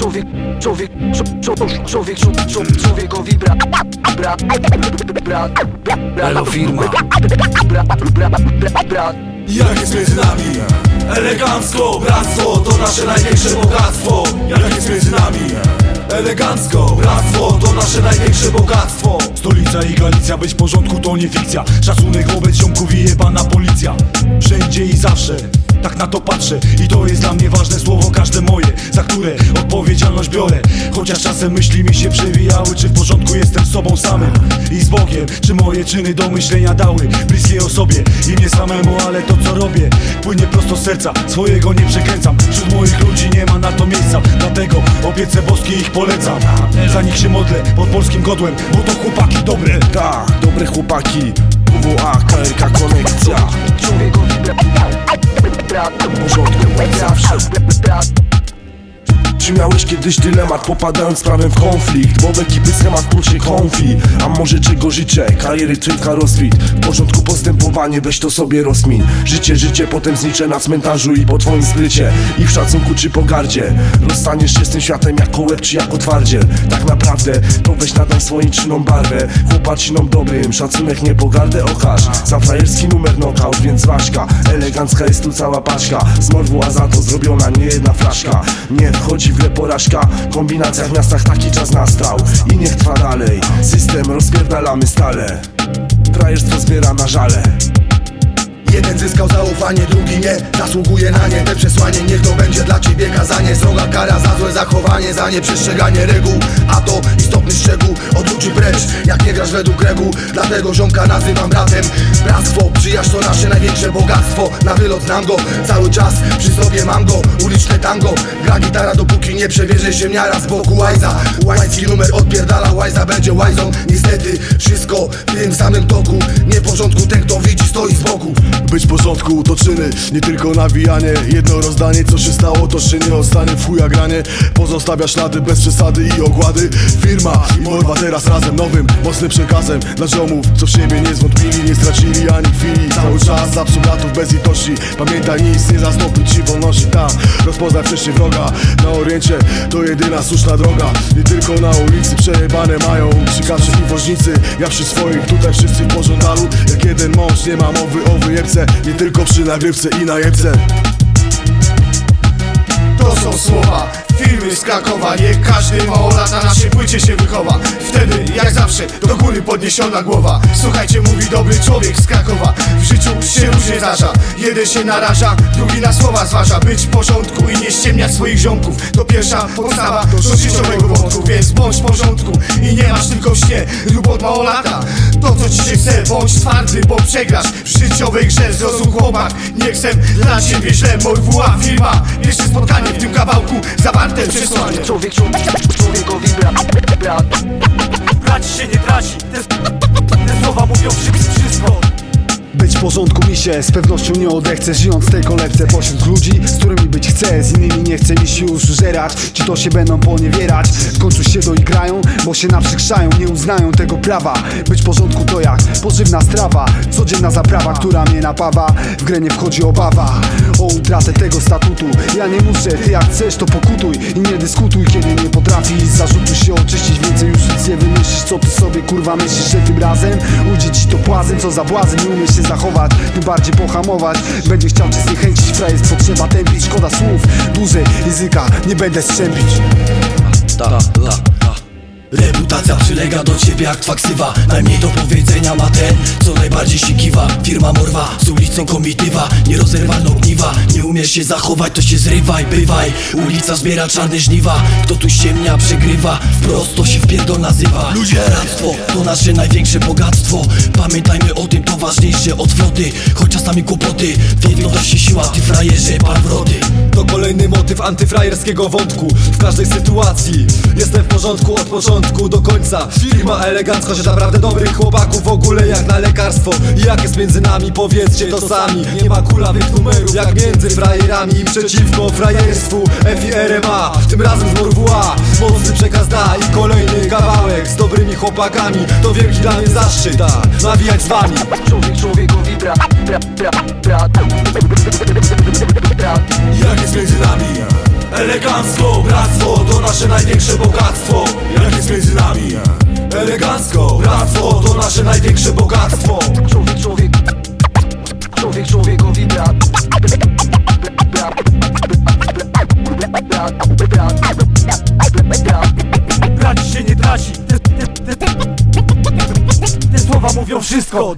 Człowiek, człowiek, człowiek, człowiek, człowiek, człowiekowi brat, brat, brat, brat, Elo firma. brat, brat, brat, brat. Jak jest między nami? Elegancko, bractwo to nasze największe bogactwo Jak jest między nami? Elegancko, bractwo to nasze największe bogactwo Stolica i Galicja, być w porządku to nie fikcja Szacunek wobec ziomków i jebana policja Wszędzie i zawsze, tak na to patrzę I to jest dla mnie ważne słowo, każde moje Za które odpowiedzialność biorę. Chociaż czasem myśli mi się przewijały Czy w porządku jestem sobą samym i z Bogiem Czy moje czyny do myślenia dały Bliskiej osobie i mnie samemu Ale to co robię płynie prosto z serca Swojego nie przekręcam. Wśród moich ludzi nie ma na to miejsca Dlatego obiece boskie ich polecam. Za nich się modlę pod polskim godłem Bo to chłopaki dobre. Tak, dobre chłopaki. WWA, KRK Konekcja brat, W porządku zawsze brat, Czy miałeś kiedyś dylemat popadając prawem w konflikt? Bo w ekipy schemat kurczy konfi. A może czego życzę? Kariery trynka rozkwit W porządku postępowanie, weź to sobie rozmin Życie, życie, potem zniczę na cmentarzu i po twoim skrycie I w szacunku czy pogardzie. Rozstaniesz się z tym światem jako łeb czy jako twardziel. Tak naprawdę to weź nadaj swoim czynom barwę. Chłopacinom dobrym, szacunek nie pogardę okaż. Za frajerski numer knockout, więc ważka Elegancka jest tu cała paczka. Z morwu, a za to zrobiona nie jedna flaszka. Nie wchodzi grę porażka. Kombinacja w miastach taki czas nastał. I niech trwa dalej. System rozpierdalamy stale. Frajerstwo zbiera na żale Jeden zyskał zaufanie, drugi nie. Zasługuje na nie. Te przesłanie Niech to będzie dla ciebie kazanie. Sroga kara za złe zachowanie Za nieprzestrzeganie reguł. A to istotny szczegół. Odwróci precz Jak nie grasz według reguł. Dlatego ziomka nazywam bratem. Bractwo, przyjaźń to nasze największe bogactwo. Na wylot znam go. Cały czas przy sobie mam go. Uliczne tango. Gra gitara dopóki nie przebierze się miara z boku łajza. Łajski numer odpierdala Łajza będzie łajzą. Niestety wszystko w tym samym toku. Nie w porządku ten kto widzi stoi z boku. Być w porządku to czyny, nie tylko nawijanie. Jedno rozdanie, co się stało to się nie ostanie w chuja granie. Pozostawia ślady bez przesady i ogłady. Firma i morwa teraz razem nowym, mocnym przekazem. Dla ziomów, co w siebie nie zwątpili, nie stracili ani chwili. Cały czas absolutów bez litości. Pamiętaj nic, nie zastąpi ci wolności. Tam Rozpoznaj wcześniej wroga, na oriencie to jedyna słuszna droga. Nie tylko na ulicy przejebane mają. Krzykacze i woźnicy Ja przy swoich, tutaj wszyscy w pożądalu jeden mąż, nie ma mowy o wyjebce. Nie tylko przy nagrywce i najebce. To są słowa. Firmy z Krakowa Nie każdy małolat na naszej płycie się wychowa jak zawsze, do góry podniesiona głowa. Słuchajcie, mówi dobry człowiek z Krakowa. W życiu się różnie zdarza. Jeden się naraża, drugi na słowa zważa. Być w porządku i nie ściemniać swoich ziomków. To pierwsza podstawa do życiowego wątku. Więc bądź w porządku i nie masz tylko w śnie. Rób od małolata to co ci się chce Bądź twardy, bo przegrasz. W życiowej grze Zrozum chłopak, nie chcę dla ciebie źle. Morwuła firma, pierwsze spotkanie w tym kawałku Zawarte przesłanie człowiek, człowiek, człowiekowi brat, brat, w porządku mi się. Z pewnością nie odechcę Żyjąc tej kolebce pośród ludzi Z którymi być chcę, z innymi nie chcę mi się już żerać. Ci to się będą poniewierać W końcu się doigrają, bo się naprzykrzają Nie uznają tego prawa. Być w porządku to jak pożywna strawa. Codzienna zaprawa, która mnie napawa. W grę nie wchodzi obawa O utratę tego statutu. Ja nie muszę, ty jak chcesz to pokutuj I nie dyskutuj, kiedy nie potrafisz Zarzutu się oczyścić, więcej już nic nie wymyślisz Co ty sobie kurwa myślisz, że tym razem? Ujdzie ci to płazem, co za błazen Nie umiesz się zachować, tym bardziej pohamować. Będzie chciał cię zniechęcić, frajerstwo trzeba tępić. Szkoda słów, dłużej języka nie będę strzępić Przylega do ciebie jak twaksywa Najmniej do powiedzenia ma ten, co najbardziej się kiwa. Firma morwa, z ulicą komitywa Nierozerwalną ogniwa Nie umiesz się zachować, to się zrywaj, bywaj. Ulica zbiera czarne żniwa. Kto tu ściemnia, przegrywa? Wprost to się wpierdol nazywa. Ludzie, radztwo, to nasze największe bogactwo. Pamiętajmy o tym, to ważniejsze od floty Choć czasami kłopoty Wiedzą to się siła, ty frajerze, pan wrody. To kolejny motyw antyfrajerskiego wątku. W każdej sytuacji Jestem w porządku od początku do końca. Firma elegancko, że naprawdę dobrych chłopaków W ogóle jak na lekarstwo. I jak jest między nami, powiedzcie to sami. Nie ma kulawych numerów jak między frajerami Przeciwko frajerstwu FIRMA Tym razem z Morwua Mocny przekaz da i kolejny kawałek Z dobrymi chłopakami. To wielki dla mnie zaszczyt. Nawijać z wami. Człowiek, człowiekowi brat, brat, brat, brat, brat. Jak jest między nami? Elegancko, bractwo to nasze największe bogactwo. Jak jest między nami? Elegancko, bractwo to nasze największe bogactwo Brać się nie traci. Te, te, te, te, te słowa mówią wszystko